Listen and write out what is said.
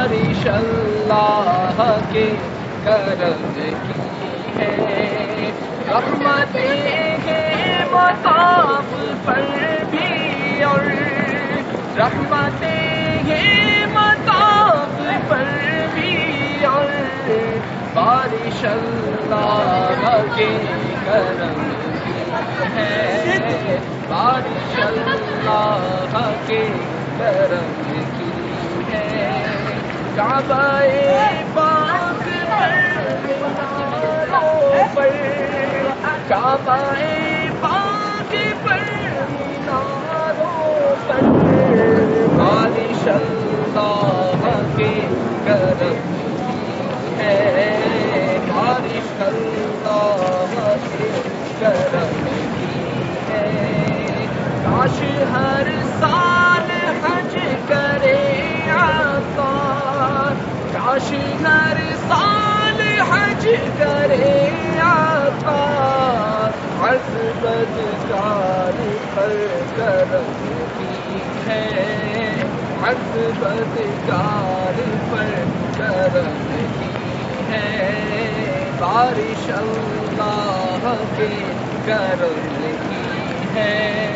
بارش اللہ کے کرم کی ہے۔ رحمتیں ہیں مطاف پر بھی اور رحمتیں ہیں مطاف پر بھی اور بارش اللہ کے کرم کی ہے۔ بارش اللہ کے کرم کی پاک پر میناروں پاک پر میناروں پر بارش اللہ کے کرم ہے۔ بارش اللہ کے کرم ہے۔ کاش ہر کاش ہر سال حج کرے آقا حج بدکار پر کرم کی ہے۔ حج بدکار پر کرم کی ہے۔ بارش اللہ کے کرم کی ہے۔